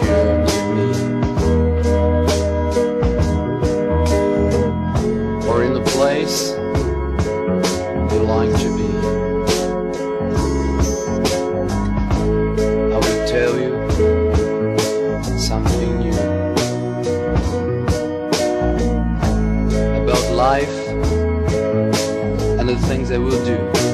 me. Or in the place you like to be. I will tell you something new about life and the things I will do.